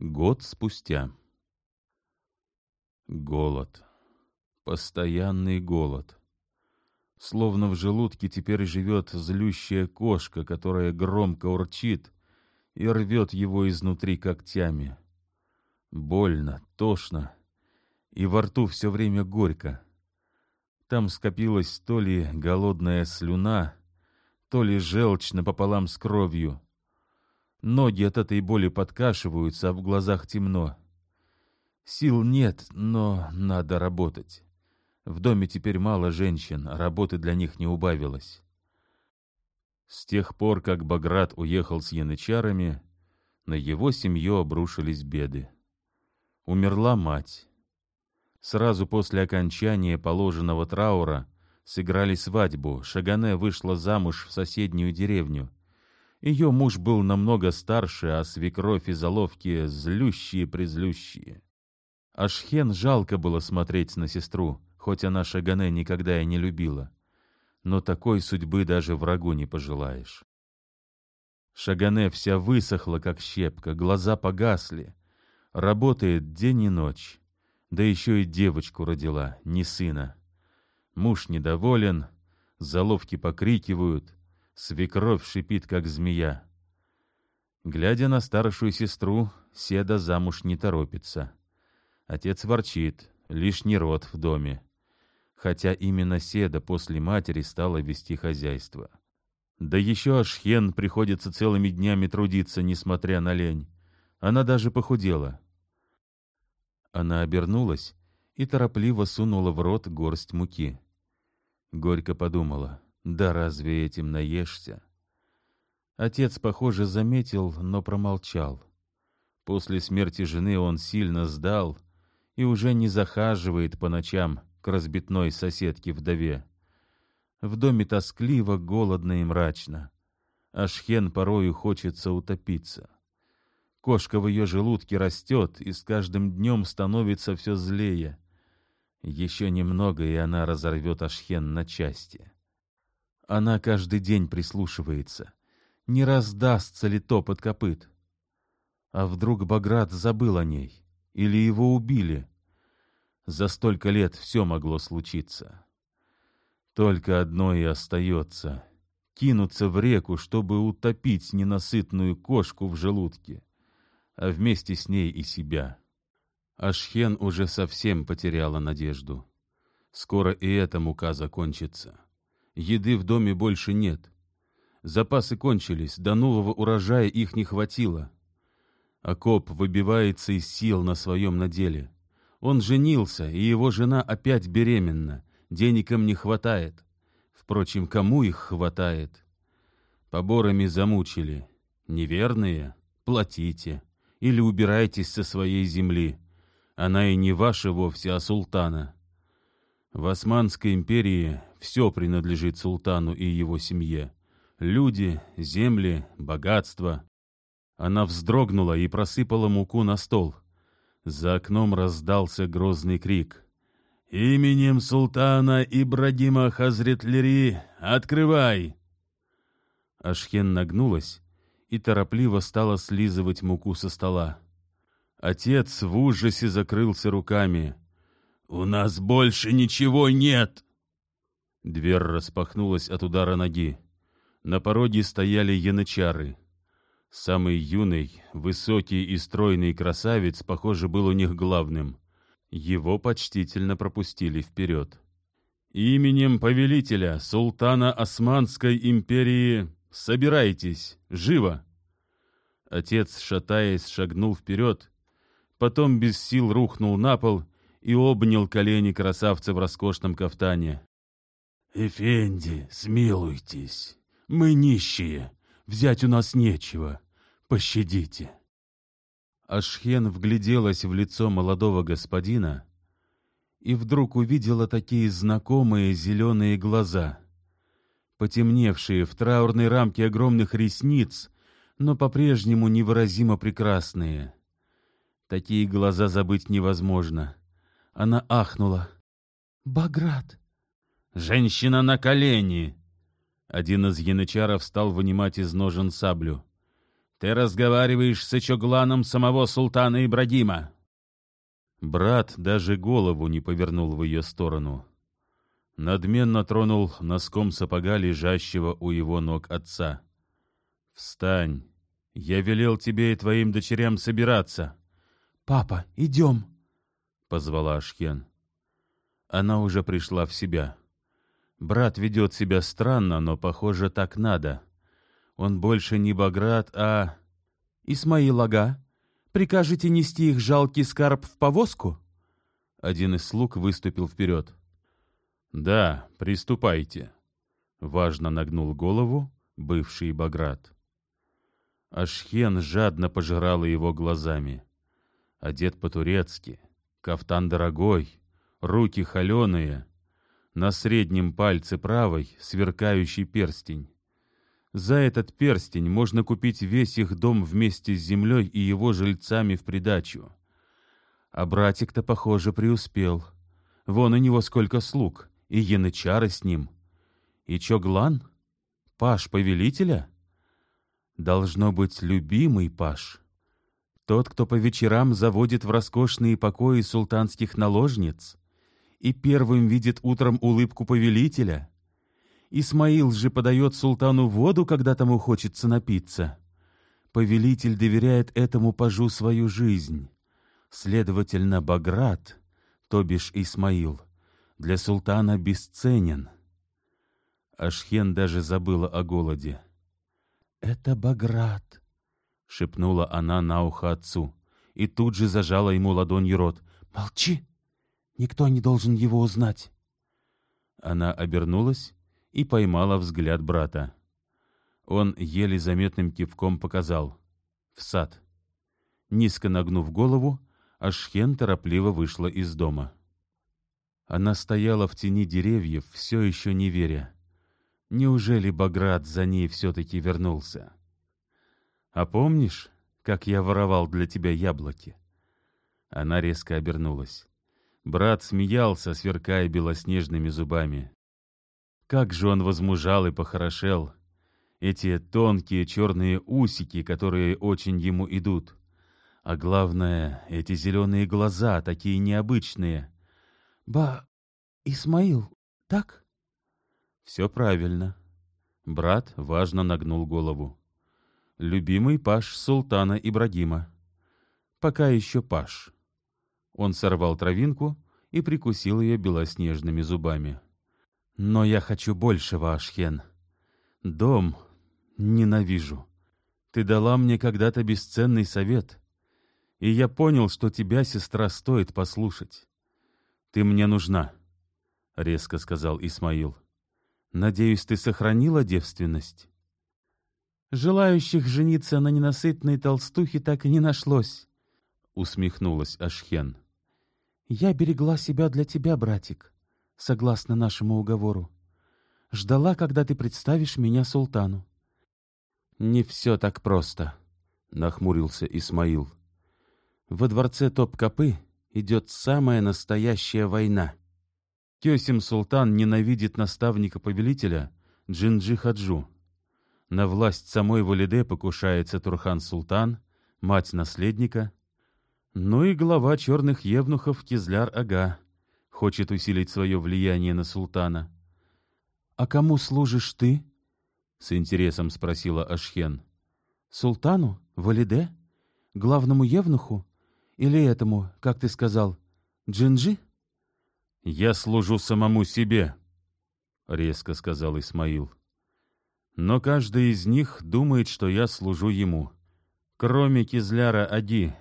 Год спустя. Голод. Постоянный голод. Словно в желудке теперь живет злющая кошка, которая громко урчит и рвет его изнутри когтями. Больно, тошно, и во рту все время горько. Там скопилась то ли голодная слюна, то ли желчь напополам с кровью. Ноги от этой боли подкашиваются, а в глазах темно. Сил нет, но надо работать. В доме теперь мало женщин, а работы для них не убавилось. С тех пор, как Баграт уехал с янычарами, на его семью обрушились беды. Умерла мать. Сразу после окончания положенного траура сыграли свадьбу. Шагане вышла замуж в соседнюю деревню. Ее муж был намного старше, а свекровь и заловки злющие-призлющие. Ашхен жалко было смотреть на сестру, хоть она Шагане никогда и не любила. Но такой судьбы даже врагу не пожелаешь. Шагане вся высохла, как щепка, глаза погасли. Работает день и ночь да еще и девочку родила, не сына. Муж недоволен, заловки покрикивают, свекровь шипит, как змея. Глядя на старшую сестру, Седа замуж не торопится. Отец ворчит, лишний род в доме. Хотя именно Седа после матери стала вести хозяйство. Да еще Ашхен приходится целыми днями трудиться, несмотря на лень. Она даже похудела. Она обернулась и торопливо сунула в рот горсть муки. Горько подумала, да разве этим наешься? Отец, похоже, заметил, но промолчал. После смерти жены он сильно сдал и уже не захаживает по ночам к разбитной соседке-вдове. В доме тоскливо, голодно и мрачно. Ашхен порою хочется утопиться. Кошка в ее желудке растет и с каждым днем становится все злее. Еще немного, и она разорвет Ашхен на части. Она каждый день прислушивается. Не раздастся ли топот копыт? А вдруг Баграт забыл о ней? Или его убили? За столько лет все могло случиться. Только одно и остается — кинуться в реку, чтобы утопить ненасытную кошку в желудке а вместе с ней и себя. Ашхен уже совсем потеряла надежду. Скоро и эта мука закончится. Еды в доме больше нет. Запасы кончились, до нового урожая их не хватило. Акоп выбивается из сил на своем наделе. Он женился, и его жена опять беременна. Денег им не хватает. Впрочем, кому их хватает? Поборами замучили. Неверные? Платите или убирайтесь со своей земли. Она и не ваша вовсе, а султана. В Османской империи все принадлежит султану и его семье. Люди, земли, богатство. Она вздрогнула и просыпала муку на стол. За окном раздался грозный крик. «Именем султана Ибрагима Хазретлери открывай!» Ашхен нагнулась и торопливо стала слизывать муку со стола. Отец в ужасе закрылся руками. «У нас больше ничего нет!» Дверь распахнулась от удара ноги. На пороге стояли янычары. Самый юный, высокий и стройный красавец, похоже, был у них главным. Его почтительно пропустили вперед. «Именем повелителя, султана Османской империи, Собирайтесь! Живо!» Отец, шатаясь, шагнул вперед, потом без сил рухнул на пол и обнял колени красавца в роскошном кафтане. «Эфенди, смилуйтесь! Мы нищие, взять у нас нечего. Пощадите!» Ашхен вгляделась в лицо молодого господина и вдруг увидела такие знакомые зеленые глаза — потемневшие в траурной рамке огромных ресниц, но по-прежнему невыразимо прекрасные. Такие глаза забыть невозможно. Она ахнула. «Баграт!» «Женщина на колени!» Один из янычаров стал вынимать из ножен саблю. Ты разговариваешь с Ичогланом самого султана Ибрагима. Брат даже голову не повернул в ее сторону. Надменно тронул носком сапога лежащего у его ног отца. «Встань! Я велел тебе и твоим дочерям собираться!» «Папа, идем!» — позвала Ашхен. Она уже пришла в себя. Брат ведет себя странно, но, похоже, так надо. Он больше не Баграт, а... «Исмаил Ага, прикажете нести их жалкий скарб в повозку?» Один из слуг выступил вперед. «Да, приступайте», — важно нагнул голову бывший Баграт. Ашхен жадно пожирала его глазами. Одет по-турецки, кафтан дорогой, руки холеные, на среднем пальце правой сверкающий перстень. За этот перстень можно купить весь их дом вместе с землей и его жильцами в придачу. А братик-то, похоже, преуспел. Вон у него сколько слуг, и янычары с ним. И Чоглан? Паш повелителя? Должно быть любимый Паш. Тот, кто по вечерам заводит в роскошные покои султанских наложниц и первым видит утром улыбку повелителя. Исмаил же подает султану воду, когда тому хочется напиться. Повелитель доверяет этому пажу свою жизнь. Следовательно, Баграт, то бишь Исмаил, для султана бесценен. Ашхен даже забыла о голоде. «Это Баграт», — шепнула она на ухо отцу, и тут же зажала ему ладонью рот. «Молчи! Никто не должен его узнать!» Она обернулась и поймала взгляд брата. Он еле заметным кивком показал. «В сад». Низко нагнув голову, Ашхен торопливо вышла из дома. Она стояла в тени деревьев, все еще не веря. Неужели Баграт за ней все-таки вернулся? А помнишь, как я воровал для тебя яблоки?» Она резко обернулась. Брат смеялся, сверкая белоснежными зубами. Как же он возмужал и похорошел! Эти тонкие черные усики, которые очень ему идут. А главное, эти зеленые глаза, такие необычные. «Ба... Исмаил, так?» «Все правильно». Брат важно нагнул голову любимый паш султана Ибрагима. Пока еще паш. Он сорвал травинку и прикусил ее белоснежными зубами. Но я хочу большего, Ашхен. Дом ненавижу. Ты дала мне когда-то бесценный совет, и я понял, что тебя, сестра, стоит послушать. Ты мне нужна, — резко сказал Исмаил. Надеюсь, ты сохранила девственность? Желающих жениться на ненасытной толстухе так и не нашлось, — усмехнулась Ашхен. Я берегла себя для тебя, братик, согласно нашему уговору. Ждала, когда ты представишь меня султану. Не все так просто, — нахмурился Исмаил. Во дворце Топ-Капы идет самая настоящая война. Кесим Султан ненавидит наставника-повелителя Джинджи Хаджу. На власть самой Валиде покушается Турхан-Султан, мать наследника. Ну и глава черных евнухов Кизляр-Ага хочет усилить свое влияние на султана. «А кому служишь ты?» — с интересом спросила Ашхен. «Султану? Валиде? Главному евнуху? Или этому, как ты сказал, Джинджи?» «Я служу самому себе», — резко сказал Исмаил. Но каждый из них думает, что я служу ему. Кроме Кизляра Ади,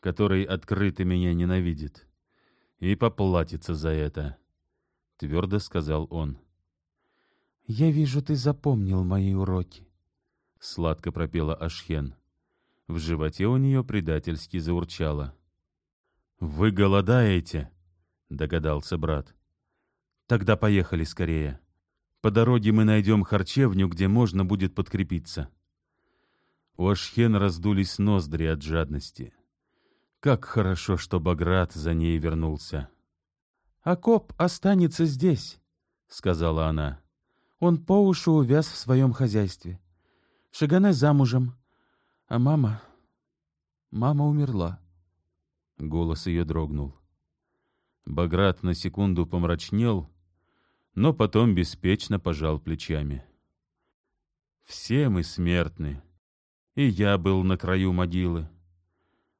который открыто меня ненавидит. И поплатится за это, — твердо сказал он. — Я вижу, ты запомнил мои уроки, — сладко пропела Ашхен. В животе у нее предательски заурчало. — Вы голодаете? — догадался брат. — Тогда поехали скорее. — по дороге мы найдем харчевню, где можно будет подкрепиться. У Ашхен раздулись ноздри от жадности. Как хорошо, что Баграт за ней вернулся. — Акоп останется здесь, — сказала она. Он по уши увяз в своем хозяйстве. Шагане замужем, А мама... Мама умерла. Голос ее дрогнул. Баграт на секунду помрачнел, но потом беспечно пожал плечами. «Все мы смертны, и я был на краю могилы.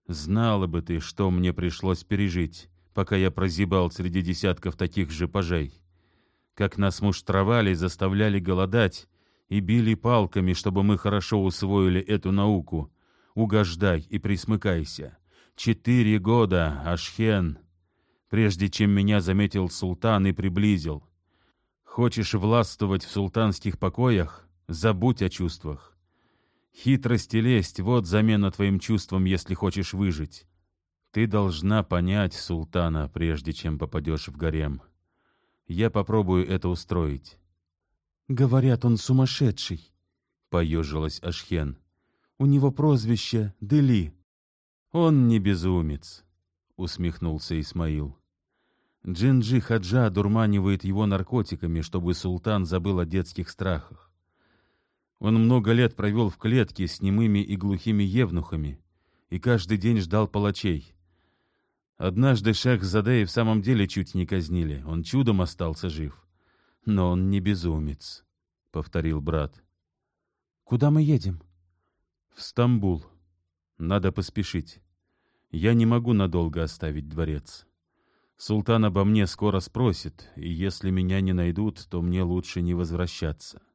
Знала бы ты, что мне пришлось пережить, пока я прозябал среди десятков таких же пажей. Как нас муштровали, заставляли голодать и били палками, чтобы мы хорошо усвоили эту науку. Угождай и присмыкайся. Четыре года, Ашхен, прежде чем меня заметил султан и приблизил. Хочешь властвовать в султанских покоях? Забудь о чувствах. Хитрость и лесть — вот замена твоим чувствам, если хочешь выжить. Ты должна понять султана, прежде чем попадешь в гарем. Я попробую это устроить. Говорят, он сумасшедший, — поежилась Ашхен. У него прозвище Дели. Он не безумец, — усмехнулся Исмаил. Джинджи Хаджа дурманивает его наркотиками, чтобы султан забыл о детских страхах. Он много лет провел в клетке с немыми и глухими евнухами и каждый день ждал палачей. Однажды шах Задея в самом деле чуть не казнили, он чудом остался жив. Но он не безумец, — повторил брат. — Куда мы едем? — В Стамбул. Надо поспешить. Я не могу надолго оставить дворец. Султан обо мне скоро спросит, и если меня не найдут, то мне лучше не возвращаться. —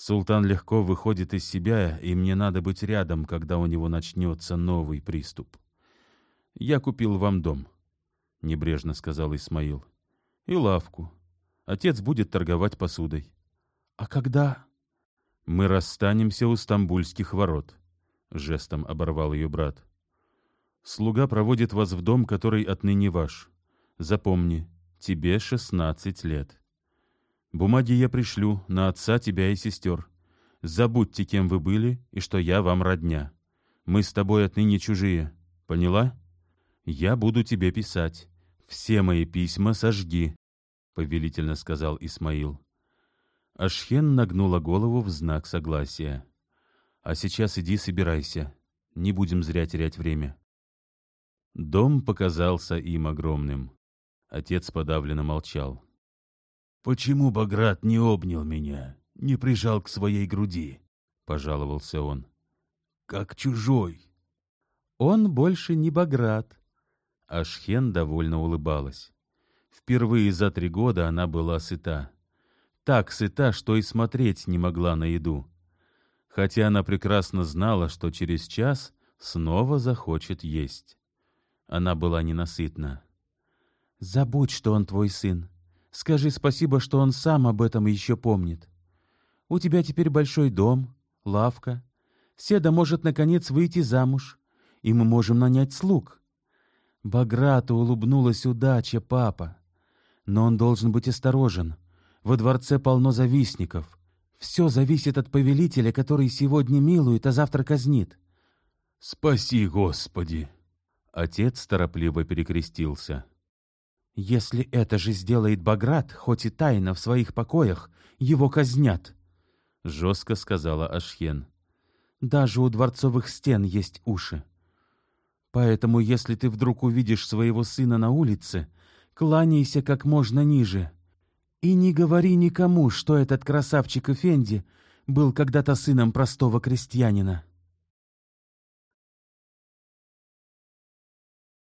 Султан легко выходит из себя, и мне надо быть рядом, когда у него начнется новый приступ. «Я купил вам дом», — небрежно сказал Исмаил. «И лавку. Отец будет торговать посудой». «А когда...» «Мы расстанемся у стамбульских ворот», — жестом оборвал ее брат. «Слуга проводит вас в дом, который отныне ваш. Запомни, тебе шестнадцать лет». Бумаги я пришлю на отца, тебя и сестер. Забудьте, кем вы были, и что я вам родня. Мы с тобой отныне чужие. Поняла? Я буду тебе писать. Все мои письма сожги, — повелительно сказал Исмаил. Ашхен нагнула голову в знак согласия. «А сейчас иди собирайся. Не будем зря терять время». Дом показался им огромным. Отец подавленно молчал. «Почему Баграт не обнял меня, не прижал к своей груди?» — пожаловался он. «Как чужой». «Он больше не Баграт». Ашхен довольно улыбалась. Впервые за три года она была сыта. Так сыта, что и смотреть не могла на еду. Хотя она прекрасно знала, что через час снова захочет есть. Она была ненасытна. «Забудь, что он твой сын. Скажи спасибо, что он сам об этом еще помнит. У тебя теперь большой дом, лавка. Седа может, наконец, выйти замуж, и мы можем нанять слуг. Баграту улыбнулась удача, папа. Но он должен быть осторожен. Во дворце полно завистников. Все зависит от повелителя, который сегодня милует, а завтра казнит. «Спаси, Господи!» Отец торопливо перекрестился. Если это же сделает Баграт, хоть и тайно в своих покоях, его казнят, — жестко сказала Ашхен. Даже у дворцовых стен есть уши. Поэтому, если ты вдруг увидишь своего сына на улице, кланяйся как можно ниже. И не говори никому, что этот красавчик Эфенди был когда-то сыном простого крестьянина.